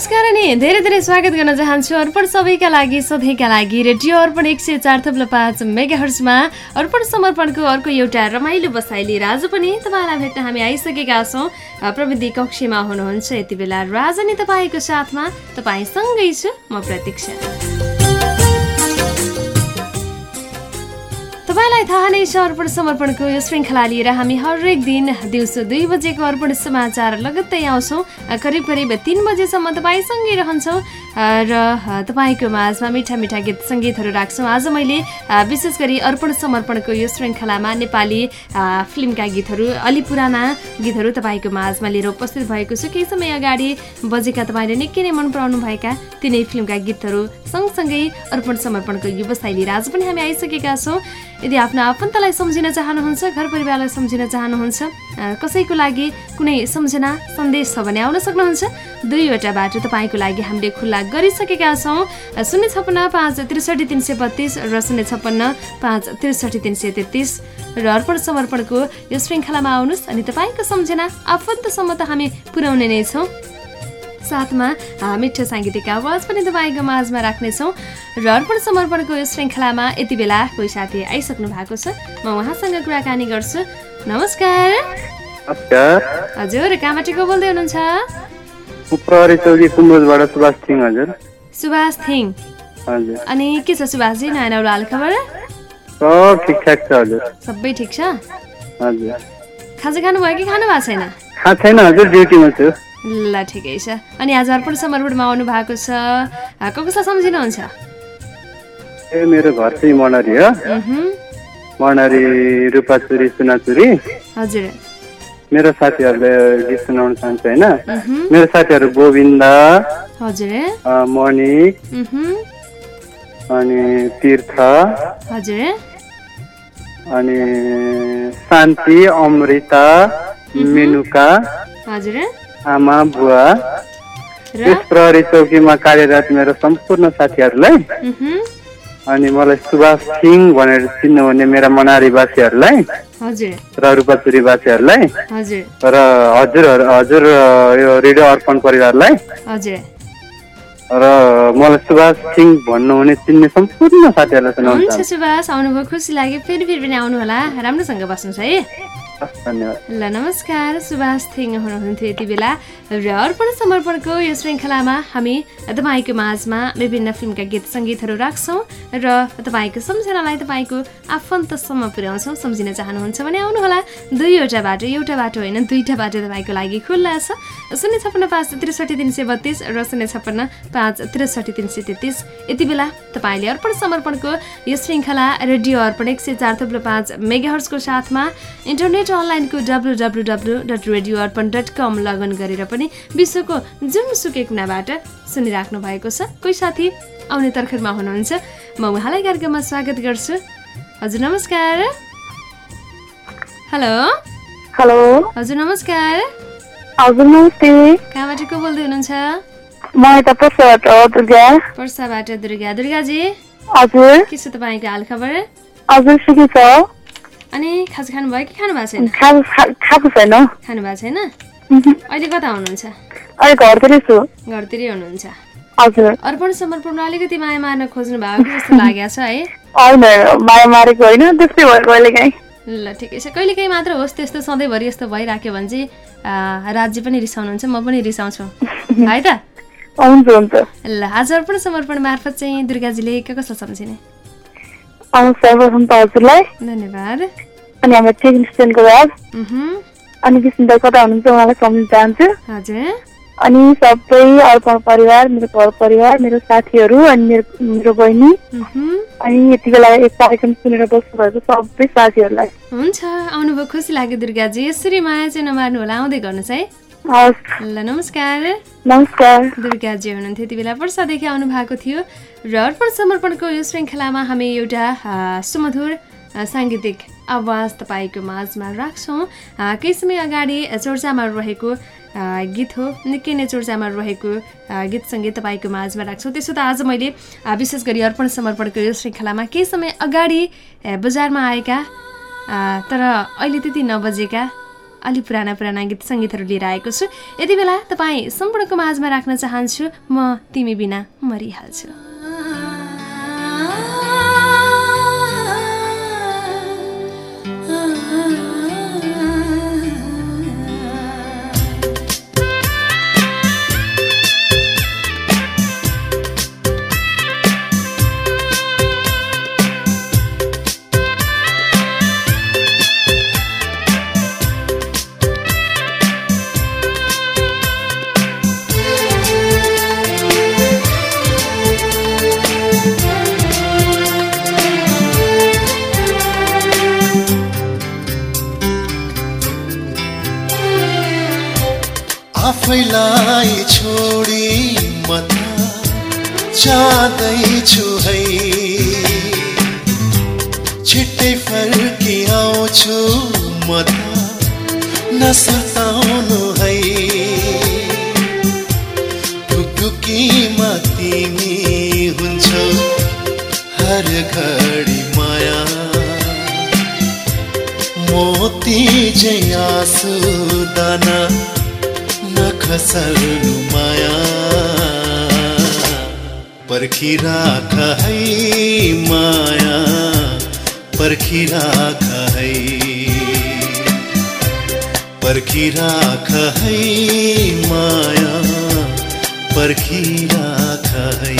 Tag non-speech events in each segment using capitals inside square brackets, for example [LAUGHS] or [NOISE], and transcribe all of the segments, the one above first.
नमस्कार अनि धेरै धेरै स्वागत गर्न चाहन्छु अर्पण सबैका लागि सधैँका लागि। रेडियो अर्पण एक सय चार थप्लो पाँच मेगा हर्समा अर्पण समर्पणको अर्को एउटा रमाइलो बसाइ लिएर आज पनि तपाईँलाई भेट्न हामी आइसकेका छौँ। प्रविधि कक्षमा हुनुहुन्छ यति बेला राजनी तपाईँको साथमा तपाईँसँगै छु म प्रतीक्षा। तपाईँलाई थाहा नै छ अर्पण समर्पणको यो श्रृङ्खला लिएर हामी हरेक दिन दिउँसो दुई बजेको अर्पण समाचार लगत्तै आउँछौँ। करिब करिब तिन बजेसम्म तपाईँसँगै रहन्छौँ। र तपाईँको माझमा मिठा मिठा गीत सङ्गीतहरू राख्छौँ। आज मैले विशेष गरी अर्पण समर्पणको यो श्रृङ्खलामा नेपाली फिल्मका गीतहरू अलि पुराना गीतहरू तपाईँको माझमा लिएर उपस्थित भएको छु। केही समय अगाडि बजेका तपाईँले निकै नै मन पराउनु भएका तिनै फिल्मका गीतहरू सँगसँगै अर्पण समर्पणको व्यवसाय लिएर आज पनि हामी आइसकेका छौँ। यदि आफ्नो आफन्तलाई सम्झिन चाहनुहुन्छ घर परिवारलाई सम्झिन चाहनुहुन्छ कसैको लागि कुनै सम्झना सन्देश छ भने आउन सक्नुहुन्छ। दुईवटा बाटो तपाईँको लागि हामीले खुल्ला गरिसकेका छौँ। शून्य छप्पन्न पाँच त्रिसठी तिन सय बत्तिस र शून्य छप्पन्न पाँच त्रिसठी तिन सय तेत्तिस। र अर्पण समर्पणको यो श्रृङ्खलामा आउनुहोस् अनि तपाईँको सम्झना आफन्तसम्म त हामी पुर्याउने नै छौँ। साथमा मिठो साङ्गीतिक आवाज पनि तपाईँको माझमा राख्नेछौँ र अर्पण समर्पणको यो श्रृङ्खलामा यति बेला कोही साथी आइसक्नु भएको छ म उहाँसँग कुराकानी गर्छु। नमस्कार। हजुर कहाँबाट को बोल्दै हुनुहुन्छ? सुभाष थिङ अनि के छ सुभाषजी नयाँ नौलो हाल खबर सबै ठिक छ? खाजा खानुभयो कि खानु भएको छैन? छैन हजुर ड्युटीमा छु। ल ठिकै छ। अनि आज अर्पण समर्पणमा आउनु भएको छ। को कसलाई सम्झिनुहुन्छ? ए मेरो घर चाहिँ मनारी हो। मनारी रूपाचुरी सुनाचुरी हजुर। मेरो साथीहरूले गीत सुनाउन चाहन्छ होइन? मेरो साथीहरू गोविन्द हजुर। मणिक अनि तीर्थ। हजुर। अनि शान्ति अमृता मेनुका। हजुर। आमा बुवा यस प्रहरी चौकीमा कार्यरत मेरो सम्पूर्ण साथीहरूलाई अनि मलाई सुभाष सिंह भनेर चिन्नुहुने मेरा मनारीवासीहरूलाई र रूपाचुरीवासीहरूलाई र हजुर हजुर यो रेडियो अर्पण परिवारलाई र मलाई सुभाष सिंह भन्नुहुने चिन्ने सम्पूर्ण साथीहरूलाई सुनाउनु सुभाष आउनुभयो खुसी लाग्यो फेरि फेरि पनि आउनु होला राम्रोसँग बस्नुहोस् है। ल नमस्कार। सुभाष थिङ हुनुहुन्थ्यो यति बेला र अर्पण समर्पणको यो श्रृङ्खलामा हामी तपाईँको माझमा विभिन्न फिल्मका गीत सङ्गीतहरू राख्छौँ र तपाईँको सम्झनालाई तपाईँको आफन्तसम्म पुर्याउँछौँ। सम्झिन चाहनुहुन्छ भने आउनुहोला। दुईवटा बाटो एउटा बाटो होइन दुईवटा बाटो तपाईँको लागि खुल्ला छ। शून्य छप्पन्न पाँच त्रिसठी तिन सय बत्तिस र शून्य छप्पन्न पाँच त्रिसठी तिन सय तेत्तिस। यति बेला तपाईँले अर्पण समर्पणको यो श्रृङ्खला रेडियो अर्पण एक सय चार थुप्रो पाँच मेगाहर्सको साथमा इन्टरनेट अनलाइनको W W W dot radio Arpan dot com login गरेर पनि विश्वको जुनसुकै कुनाबाट सुनिराख्नु भएको छ। कोही साथी आउने तर्खरमा हुनुहुन्छ। म उहाँलाई कार्यक्रममा स्वागत गर्छु। हजुर नमस्कार। हेलो। हेलो। हजुर नमस्कार। हजुर नमस्ते। कहाँबाट को बोल्दै हुनुहुन्छ? म यता पर्साबाट दुर्गा। पर्साबाट दुर्गा। दुर्गाजी। हजुर। के छ तपाईँको हाल खबर? हजुर ठिकै छ। अनि खाजा खानुभयो कि खानु भएको छैन? खाएको छैन। खानु भएको छैन? अहिले कता हुनुहुन्छ? अहिले घरतिरै छु। घरतिरै हुनुहुन्छ। हजुर। अर्पण समर्पणमा अलिकति माया मार्न खोज्नु भएको कि जस्तो लागेको छ है? होइन माया मारेको होइन त्यस्तै भयो कहिले काहीँ ल ठिकै छ। कहिले काहीँ मात्र होस् त्यस्तो सधैँभरि यस्तो भइराख्यो भने चाहिँ राज्य पनि रिसाउनुहुन्छ म पनि रिसाउँछु। [LAUGHS] है त? हुन्छ हुन्छ। ल आज अर्पण समर्पण मार्फत चाहिँ दुर्गाजीले कसलाई सम्झिने? त हजुरलाई धन्यवाद अनि हाम्रो टेक्निसियनको राज अनि विष्णु दाई कता हुनुहुन्छ उहाँलाई सम्झिन चाहन्छु अनि सबै अर्पण परिवार मेरो घर परिवार मेरो साथीहरू अनि मेरो मेरो बहिनी। अनि यति बेला एक कार्यक्रम सुनेर बस्नुभएको सबै साथीहरूलाई हुन्छ आउनुभयो खुसी लाग्यो दुर्गाजी यसरी माया चाहिँ नमार्नु होला आउँदै गर्नुहोस् है ल नमस्कार। नमस्कार। दुर्गाजी हुनुहुन्थ्यो यति बेला। वर्षादेखि आउनु भएको थियो र अर्पण समर्पणको यो श्रृङ्खलामा हामी एउटा सुमधुर साङ्गीतिक आवाज तपाईँको माझमा राख्छौँ। केही समय अगाडि चर्चामा रहेको गीत हो। निकै नै चर्चामा रहेको गीत सङ्गीत तपाईँको माझमा राख्छौँ। त्यसो त आज मैले विशेष गरी अर्पण समर्पणको यो श्रृङ्खलामा केही समय अगाडि बजारमा आएका तर अहिले त्यति नबजेका अलि पुराना पुराना गीत सङ्गीतहरू लिएर आएको छु। यति बेला तपाईँ सम्पूर्णको माझमा राख्न चाहन्छु म तिमी बिना मरिहाल्छु। छिट्टै फर्की आउँछु म त। नसताउनु है। ढुकढुकीमा तिमी हुन्छौ हर घडी माया। मोती आँसु दाना नखसल्नु माया। पर्खिराख है माया। पर्खिराख है पर्खिराख है माया। पर्खिराख है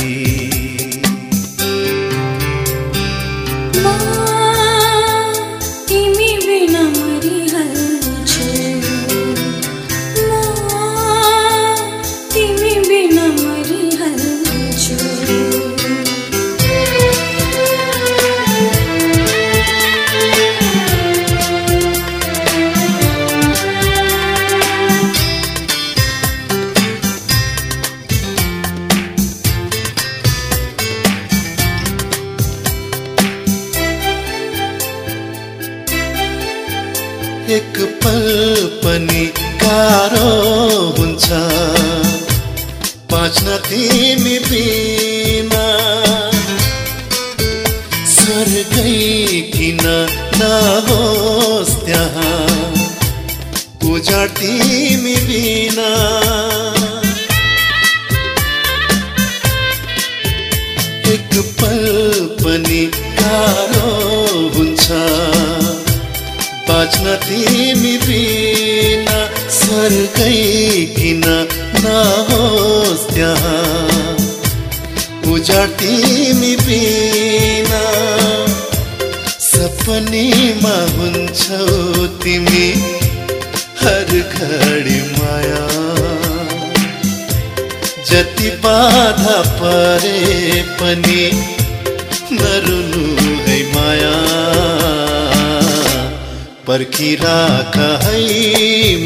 जति बाधा परे पनि नरुनु है माया। पर्खिराख है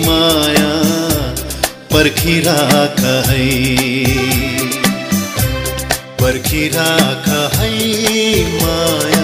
माया पर्खिराख है। पर्खिराख है माया।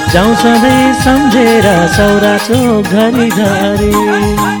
जाउँ सधैँ सम्झेर सौरा घरि घरि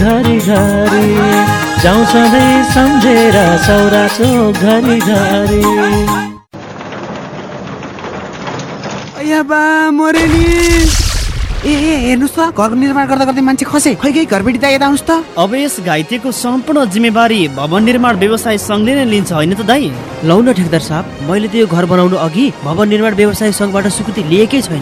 घरि घरि जाउँ सधैँ सम्झेर सौरा चोक घरि। घरि ए ए हेर्नुहोस् त घरको निर्माण गर्दा गर्दै मान्छे खसे। खै खै यता आउनुहोस् त। अब यस घाइतेको सम्पूर्ण जिम्मेवारी भवन निर्माण व्यवसाय सङ्घले नै लिन्छ होइन त दाई? लौ न ठेकदार साहब मैले त यो घर बनाउनु अघि भवन निर्माण व्यवसाय सङ्घबाट स्वीकृति लिएकै छैन।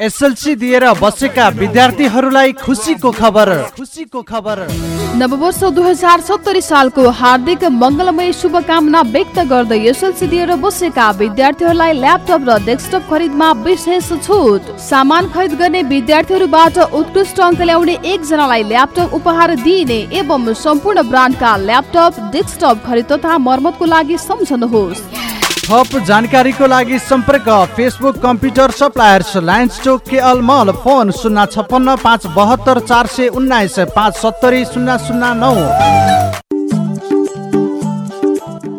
एसएलसी दिएर बसेका विद्यार्थीहरूलाई खुसीको खबर। खुसीको खबर। नववर्ष दुई हजार सत्तरी सालको हार्दिक मङ्गलमय शुभकामना व्यक्त गर्दै एसएलसी दिएर बसेका विद्यार्थीहरूलाई ल्यापटप र डेस्कटप खरिदमा विशेष छुट। सामान खरिद गर्ने विद्यार्थीहरूबाट उत्कृष्ट अङ्क ल्याउने एकजनालाई ल्यापटप उपहार दिइने एवं सम्पूर्ण ब्रान्डका ल्यापटप डेस्कटप खरिद तथा मर्मतको लागि सम्झनुहोस्। थप जानकारीको लागि सम्पर्क Facebook computer suppliers lions Chowk KL mall phone शून्य छप्पन्न पाँच बहत्तर चार सय उन्नाइस पाँच सत्तरी शून्य शून्य नौ।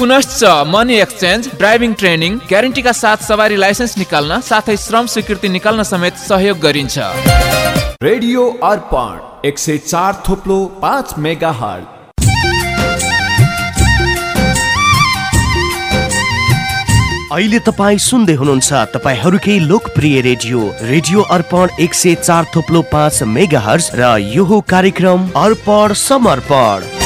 पुनश्च मनी एक्सचेन्ज ड्राइभिङ ट्रेनिङ ग्यारेन्टीका साथ सवारी लाइसेन्स निकाल्न साथै श्रम स्वीकृति निकाल्न समेत सहयोग गरिन्छ। रेडियो अर्पण एक सय चार थोप्लो पाँच मेगा हल अहिले तपाईँ सुन्दै हुनुहुन्छ तपाईँहरूकै लोकप्रिय रेडियो रेडियो अर्पण एक सय चार थोप्लो पाँच मेगा हर्स र यो कार्यक्रम अर्पण समर्पण।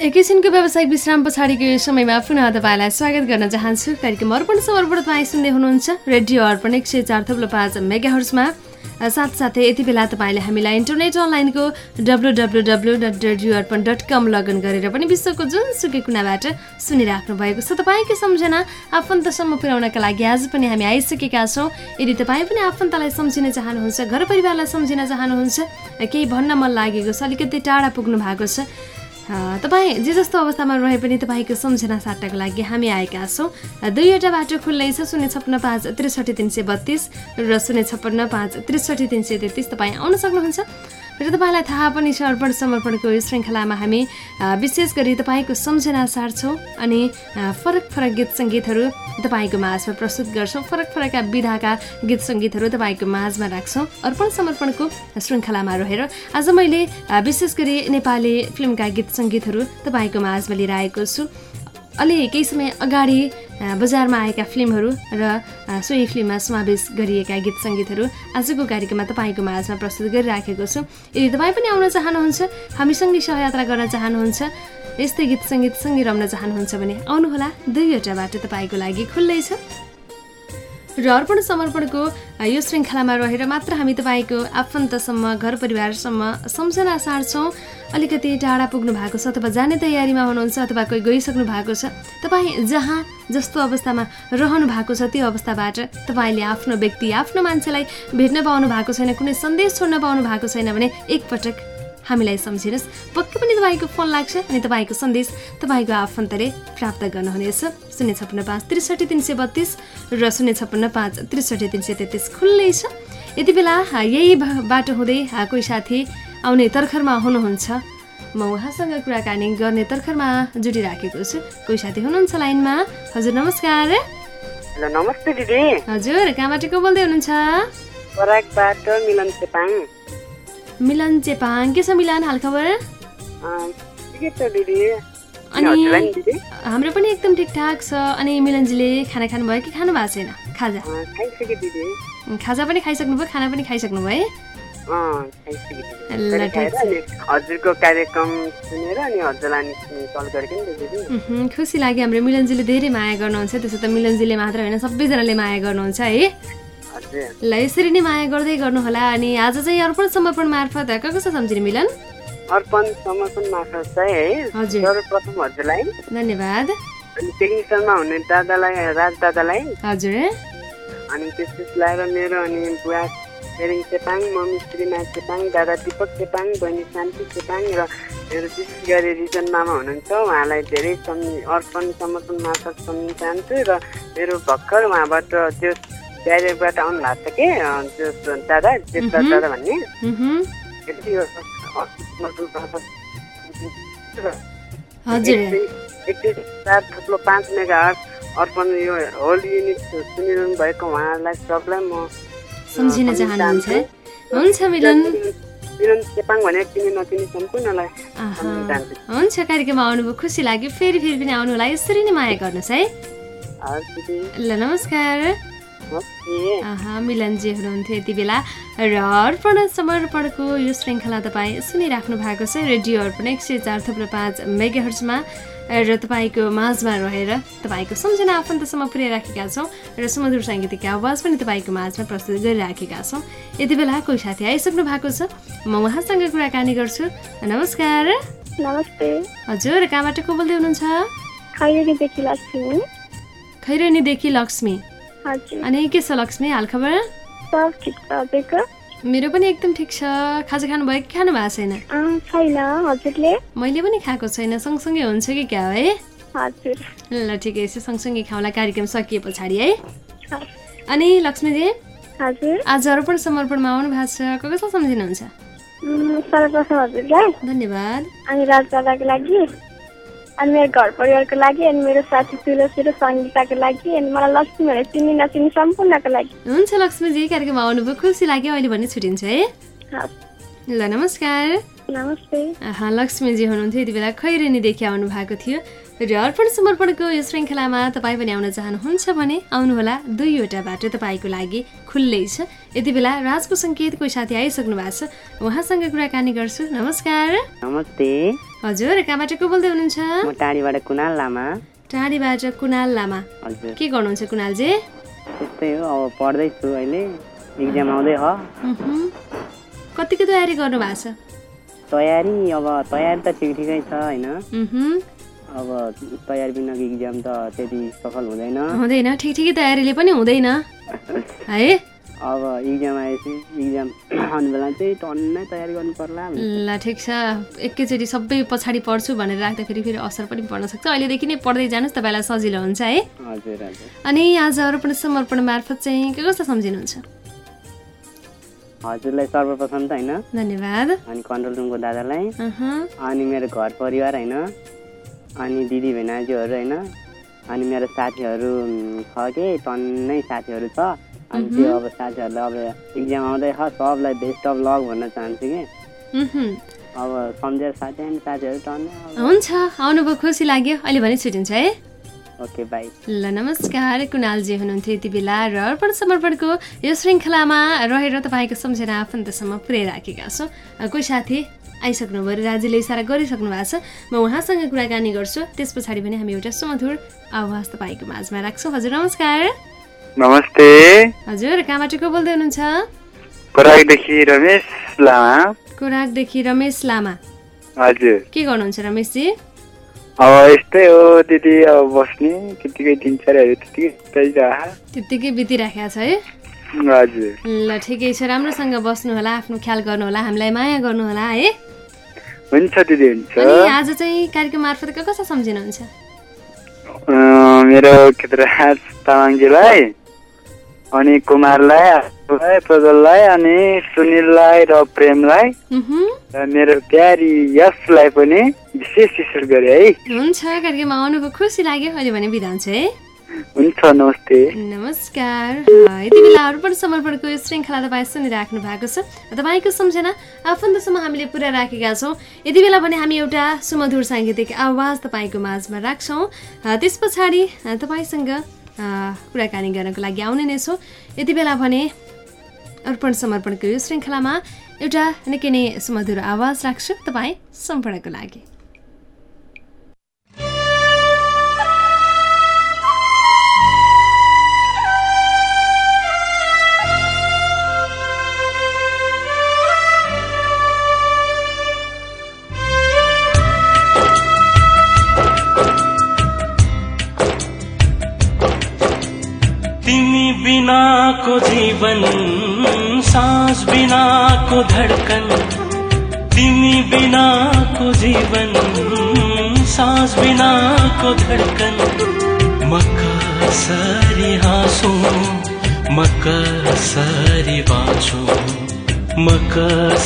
एकैछिनको व्यावसायिक विश्राम पछाडिको यो समयमा पुनः तपाईँलाई स्वागत गर्न चाहन्छु। कार्यक्रम अर्पण समर्पण तपाईँ सुन्दै हुनुहुन्छ। रेडियो अर्पण एक सय चार थप्लो पाँच मेगाहर्समा साथसाथै यति बेला तपाईँले हामीलाई इन्टरनेट अनलाइनको W W W dot radio Arpan dot com login गरेर पनि विश्वको जुनसुकै कुनाबाट सुनिराख्नु भएको छ। तपाईँकै सम्झना आफन्तसम्म पुर्याउनका लागि आज पनि हामी आइसकेका छौँ। यदि तपाईँ पनि आफन्तलाई सम्झिन चाहनुहुन्छ घर परिवारलाई सम्झिन चाहनुहुन्छ केही भन्न मन लागेको छ अलिकति टाढा पुग्नु भएको छ तपाईँ जे जस्तो अवस्थामा रहे पनि तपाईँको सम्झना साट्नको लागि हामी आएका छौँ। दुईवटा बाटो खुल्लै छ शून्य छप्पन्न पाँच त्रिसठी तिन सय बत्तिस र शून्य छप्पन्न पाँच त्रिसठी तिन सय तेत्तिस। तपाईँ आउन सक्नुहुन्छ? र तपाईँलाई थाहा पनि छ अर्पण समर्पणको यो श्रृङ्खलामा हामी विशेष गरी तपाईँको सम्झना सार्छौँ अनि फरक फरक गीत सङ्गीतहरू तपाईँको माझमा प्रस्तुत गर्छौँ। फरक फरकका विधाका गीत सङ्गीतहरू तपाईँको माझमा राख्छौँ। अर्पण समर्पणको श्रृङ्खलामा रहेर आज मैले विशेष गरी नेपाली फिल्मका गीत सङ्गीतहरू तपाईँको माझमा लिएर आएको छु। अलि केही समय अगाडि बजारमा आएका फिल्महरू र सोही फिल्ममा समावेश गरिएका गीत सङ्गीतहरू आजको कार्यक्रममा तपाईँको माझमा प्रस्तुत गरिराखेको छु। यदि तपाईँ पनि आउन चाहनुहुन्छ हामीसँगै सहयात्रा गर्न चाहनुहुन्छ यस्तै गीत सङ्गीतसँगै रम्न चाहनुहुन्छ भने आउनुहोला। दुईवटा बाटो तपाईँको लागि खुल्लै छ। र अर्पण समर्पणको यो श्रृङ्खलामा रहेर मात्र हामी तपाईँको आफन्तसम्म घर परिवारसम्म सम्झना सार्छौँ। अलिकति टाढा पुग्नु भएको छ अथवा जाने तयारीमा हुनुहुन्छ अथवा कोही गइसक्नु भएको छ। तपाईँ जहाँ जस्तो अवस्थामा रहनु भएको छ त्यो अवस्थाबाट तपाईँले आफ्नो व्यक्ति आफ्नो मान्छेलाई भेट्न पाउनु भएको छैन कुनै सन्देश छोड्न पाउनु भएको छैन भने एकपटक हामीलाई सम्झिनुहोस्। पक्कै पनि तपाईँको फोन लाग्छ अनि तपाईँको सन्देश तपाईँको आफन्तले प्राप्त गर्नुहुनेछ। शून्य छप्पन्न पाँच त्रिसठी तिन सय बत्तिस र शून्य छप्पन्न पाँच त्रिसठी तिन सय तेत्तिस खुल्लै छ। यति बेला यही बाटो हुँदै कोही साथी आउने तर्खरमा हुनुहुन्छ। म उहाँसँग कुराकानी गर्ने तर्खरमा जुटिराखेको छु। कोही साथी हुनुहुन्छ लाइनमा? हजुर नमस्कार। हेलो नमस्ते दिदी। हजुर कहाँबाट को बोल्दै हुनुहुन्छ? मिलन मिलन चेपाङ के छ मिलन हालखबर? अनि हाम्रो पनि एकदम ठिकठाक छ। अनि मिलनजीले खाना खानुभयो कि खानु भएको छैन? खाजा। खाजा पनि खाइसक्नुभयो खाना पनि खाइसक्नु भयो? खुसी लाग्यो हाम्रो मिलनजीले धेरै माया गर्नुहुन्छ। त्यसो त मिलनजीले मात्र होइन सबैजनाले माया गर्नुहुन्छ है। ल यसरी नै माया गर्दै गर्नुहोला अनि आज चाहिँ अर्पण समर्पण मार्फत कसो सम्झिने मिलन? अर्पण समर्पण मार्फत चाहिँ है। सर्वप्रथम हजुरलाई धन्यवाद। अनि टेक्निसियनमा हुने दादालाई राज दादालाई हजुर। अनि त्यसपछि लगाएर मेरो अनि बुवा पेरिङ चेपाङ मम्मी श्रीमा चेपाङ दादा दिपक चेपाङ बहिनी शान्ति चेपाङ र मेरो विशेष गरी रिजन मामा हुनुहुन्छ। उहाँलाई धेरै सम् अर्पण समर्पण मार्फत सम्झिन चाहन्छु र मेरो भर्खर उहाँबाट त्यो ब्यारियरबाट आउनु भएको छ कि? दादा मह्म। दादा भन्ने। चार थप्लो पाँच मेगा अर्पण यो होल युनिट सुनिरहनु भएको उहाँहरूलाई सबलाई म सम्झिन चाहनुहुन्छ? हुन्छ मिलन। हुन्छ कार्यक्रममा आउनुभयो। खुसी लाग्यो। फेरि फेरि पनि आउनु होला। यसरी नै माया गर्नुहोस् है। ल नमस्कार। मिलनजी हुनुहुन्थ्यो यति बेला। र अर्पण समर्पणको यो श्रृङ्खला तपाईँ सुनिराख्नु भएको छ। रेडियो अर्पण एक सय चार थुप्रो पाँच मेगाहर्जमा। र तपाईँको माझमा रहेर तपाईँको सम्झना आफन्तसम्म पुर्याइराखेका छौँ। र सुमधुर साङ्गीतिक आवाज पनि तपाईँको माझमा प्रस्तुत गरिराखेका छौँ। यति बेला कोही साथी आइसक्नु भएको छ। म उहाँसँग कुराकानी गर्छु। नमस्कार। नमस्ते। हजुर कहाँबाट को बोल्दै हुनुहुन्छ? खैरेनीदेखि लक्ष्मी। अनि के छ लक्ष्मी छ हजुरको मेरो पनि एकदम ठिक छ। खाजा खानुभयो कि खानु भएको छैन? मैले पनि खाएको छैन। सँगसँगै हुन्छ कि क्या हो ल ठिकै छ। सँगसँगै खाउँला कार्यक्रम सकिए पछाडि है। अनि लक्ष्मीजी? आज अर्पण समर्पणमा आउनु भएको छ को कसलाई सम्झिनुहुन्छ धन्यवाद। अनि लागि? अनि मेरो घर परिवारको लागि अनि मेरो साथी तुलसी र सङ्गीताको लागि अनि मलाई लक्ष्मी भनेर चिनी नचिनी सम्पूर्णको लागि। हुन्छ लक्ष्मीजी कार्यक्रममा आउनुभयो। खुसी लाग्यो अहिले भने छुट्टिन्छ है। ल नमस्कार। नमस्ते। लक्ष्मीजी हुनुहुन्थ्यो। यति बेला खैरेनीदेखि आउनु भएको थियो। र अर्पण समर्पणको यो श्रृङ्खलामा तपाईँ पनि आउन चाहनुहुन्छ भने आउनुहोला। दुईवटा बाटो तपाईँको लागि खुल्लै छ। यति बेला राजको सङ्केत कोही साथी आइसक्नु भएको छ। उहाँसँग कुराकानी गर्छु। नमस्कार। नमस्ते। हजुर कहाँबाट को बोल्दै हुनुहुन्छ? म टाढीबाट कुनाल लामा। टाढीबाट कुनाल लामा। हजुर। के गर्नुहुन्छ कुनालजी? त्यस्तै हो अब पढ्दैछु अहिले। इक्जाम आउँदै हो। कतिको तयारी गर्नु भएको छ? तयारी अब तयारी त ठिक ठिकै छ होइन। अब तयारी बिनाको इक्जाम त त्यति सफल हुँदैन। हुँदैन ठिक ठिकै तयारीले पनि हुँदैन। है? अब इक्जाम आएपछि इक्जाम आउने बेला चाहिँ टन्नै तयारी गर्नु पर्ला। ल ठिक छ। एकैचोटि सबै पछाडि पढ्छु भनेर राख्दाखेरि फेरि असर पनि पर्न सक्छ। अहिलेदेखि नै पढ्दै जानुहोस् तपाईँलाई सजिलो हुन्छ है। हजुर हजुर। अनि आज अर्पण समर्पण मार्फत चाहिँ के कस्तो सम्झिनुहुन्छ? हजुरलाई सर्वप्रथम त होइन। धन्यवाद। अनि कन्ट्रोल रुमको दादालाई। अनि मेरो घर परिवार होइन। अनि दिदी भेनाजूहरू होइन। अनि मेरो साथीहरू छ कि? टन्नै साथीहरू छ। अनि त्यो। अब साथीहरूलाई अब इक्जाम आउँदै छ सबलाई बेस्ट अफ लक भन्न चाहन्छु कि। अब सम्झेर साथी अनि साथीहरू टन्नै हुन्छ आउनुभयो खुसी लाग्यो। अहिले भने छुट्टिन्छ है। ओके बाई ल नमस्कार कुणालजी हुनुहुन्थ्यो यति बेला र अर्पण समर्पणको यो श्रृङ्खलामा रहेर तपाईँको सम्झना आफन्तसम्म पुर्याइराखेका छौँ। कोही साथी आइसक्नुभयो र राज्यले इसारा गरिसक्नु भएको छ। म उहाँसँग कुराकानी गर्छु। त्यस पछाडि पनि हामी एउटा सुमधुर आवाज तपाईँको माझमा राख्छौँ। हजुर नमस्कार। नमस्ते। हजुर कहाँबाट को बोल्दै हुनुहुन्छ? खोराकदेखि रमेश लामा। कोराकदेखि रमेश लामा। हजुर। के गर्नुहुन्छ रमेशजी? अब यस्तै हो दिदी अब बस्ने त्यतिकै दिनचर्याहरू त्यतिकै त्यही त्यत्तिकै बितिराखेको छ है? हजुर। ल ठिकै छ राम्रोसँग बस्नुहोला आफ्नो ख्याल गर्नुहोला हामीलाई माया गर्नुहोला है? हुन्छ दिदी हुन्छ। अनि आज चाहिँ कार्यक्रम मार्फत के कसो सम्झिनुहुन्छ? मेरो खेतराज तामाङजीलाई अनि कुमारलाई आफूलाई प्रज्वललाई अनि सुनिललाई र प्रेमलाई। र मेरो प्यारी यशलाई पनि विशेष विशेष गरे है। हुन्छ कार्यक्रममा आउनुको खुसी लाग्यो अहिले भने बिदा हुन्छ है। हुन्छ नमस्ते। नमस्कार। यति बेला अर्पण समर्पणको यो श्रृङ्खला तपाईँ सुनिराख्नु भएको छ। तपाईँको सम्झना आफन्तसम्म हामीले पुरा राखेका छौँ। यति बेला भने हामी एउटा सुमधुर साङ्गीतिक आवाज तपाईँको माझमा राख्छौँ। त्यस पछाडि तपाईँसँग कुराकानी गर्नको लागि आउने नै छौँ। यति बेला भने अर्पण समर्पणको यो श्रृङ्खलामा एउटा निकै नै सुमधुर आवाज राख्छु तपाईँ सम्पूर्णको लागि।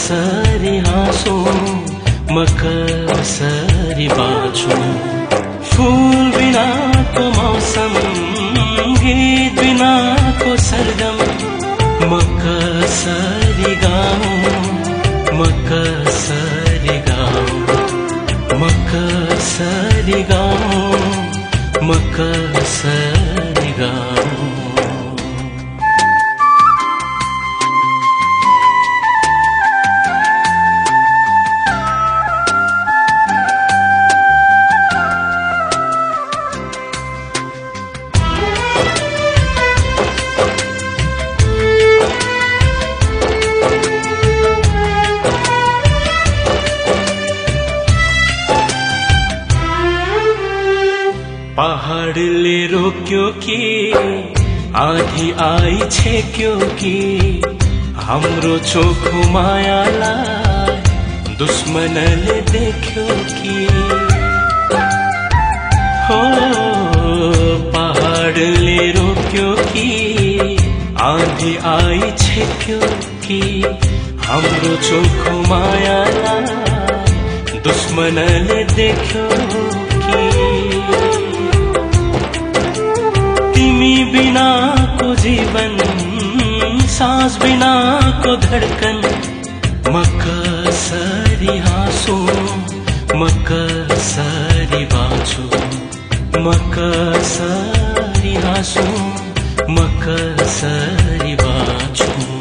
कसरी छेक्यो कि हाम्रो चोखो मायालाई दुश्मनले देख्यो कि। हो पहाडले रोक्यो कि आधी आई छेक्यो कि हाम्रो चोखो मायालाई दुश्मनले देख्यो कि। तिमी बिनाको जीवन बिनाको धडकन। म कसरी हाँसो म कसरी बाँचु म कसरी हाँसो म कसरी बाँचु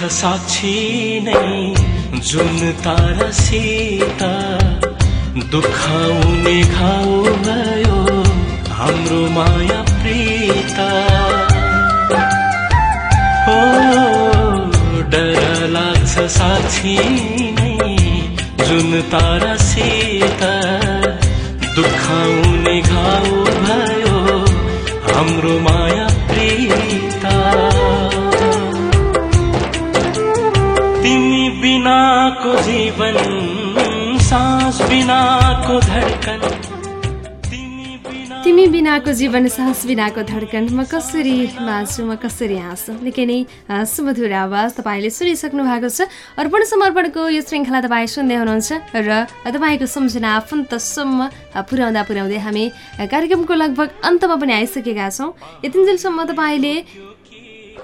लाग्छ साक्षी नै जुन तारासित दुखाउने घाउ भयो हाम्रो माया प्रीत। हो डर लाग्छ साक्षी नै जुन तारासित दुखाउने घाउ भयो हाम्रो माया जीवन सास बिनाको धडकन तिमी बिनाको जीवन सास बिनाको धडकन म कसरी बाँच्छु म कसरी हाँसु निकै नै सुमधुर आवाज तपाईँले सुनिसक्नु भएको छ। अर्पण समर्पणको यो श्रृङ्खला तपाईँ सुन्दै हुनुहुन्छ र तपाईँको सम्झना आफन्तसम्म पुर्याउँदा पुर्याउँदै हामी कार्यक्रमको लगभग अन्तमा पनि आइसकेका छौँ। यतिन्जेलसम्म तपाईँले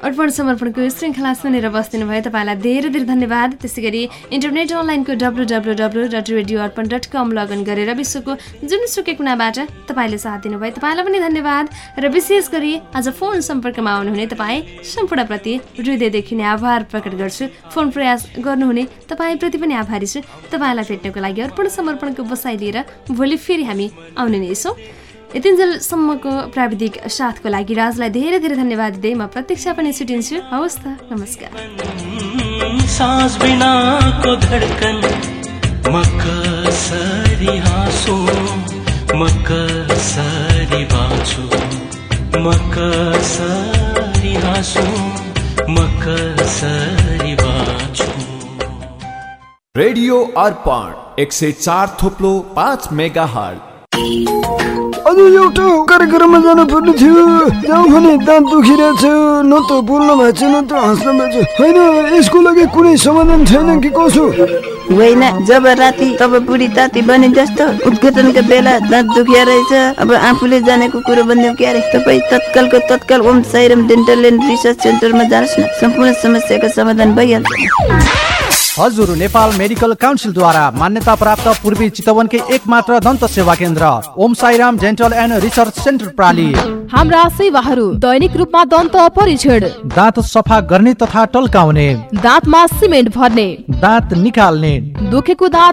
अर्पण समर्पणको श्रृङ्खला सुनेर बस्दिनु भयो तपाईँलाई धेरै धेरै धन्यवाद। त्यसै गरी इन्टरनेट अनलाइनको W W W dot radio Arpan dot com login गरेर विश्वको जुनसुकै कुनाबाट तपाईँले साथ दिनुभयो। तपाईँलाई पनि धन्यवाद। र विशेष गरी आज फोन सम्पर्कमा आउनुहुने तपाईँ सम्पूर्णप्रति हृदयदेखि नै आभार प्रकट गर्छु। फोन प्रयास गर्नुहुने तपाईँप्रति पनि आभारी छु। तपाईँलाई भेट्नको लागि अर्पण समर्पणको बसाइ लिएर भोलि फेरि हामी आउने नै छौँ। यतिन्जेलसम्मको प्राविधिक साथको लागि राजलाई धेरै धेरै धन्यवाद दिँदै म प्रतीक्षा पनि छुटिन्छु। हवस् त नमस्कार। सास बिनाको धडकन म कसरी हाँसो म कसरी बाँचु म कसरी हाँसो म कसरी बाँचु। रेडियो अर्पण एक सय चार थोप्लो पाँच मेगा अझ एउटा कार्यक्रममा जानु पर्ने थियो जाउँ भने दाँत दुखिरहेछ न त बोल्न भएको छ न त हाँस्न भएको छ होइन यसको लागि कुनै समाधान छैन कि कसो? होइन जब राति तब बुढी ताती बने जस्तो उद्घाटनको बेला दाँत दुखिया रहेछ। अब आफूले जानेको कुरो बनिदियो क्या अरे तपाईँ तत्कालको तत्काल Om Sairam dental and research सेन्टरमा जानुहोस् न। सम्पूर्ण समस्याको समाधान भइहाल्छ। हजुर नेपाल मेडिकल काउन्सिलद्वारा मान्यता प्राप्त पूर्वी चितवनकै एक मात्र दन्त सेवा केन्द्र Om Sairam dental and research centre प्राली। हाम्रा सेवाहरू दैनिक रूपमा दन्त परीक्षण दाँत सफा गर्ने तथा टल्काउने। दाँतमा सिमेन्ट भर्ने दाँत निकाल्ने। दुखेको दाँत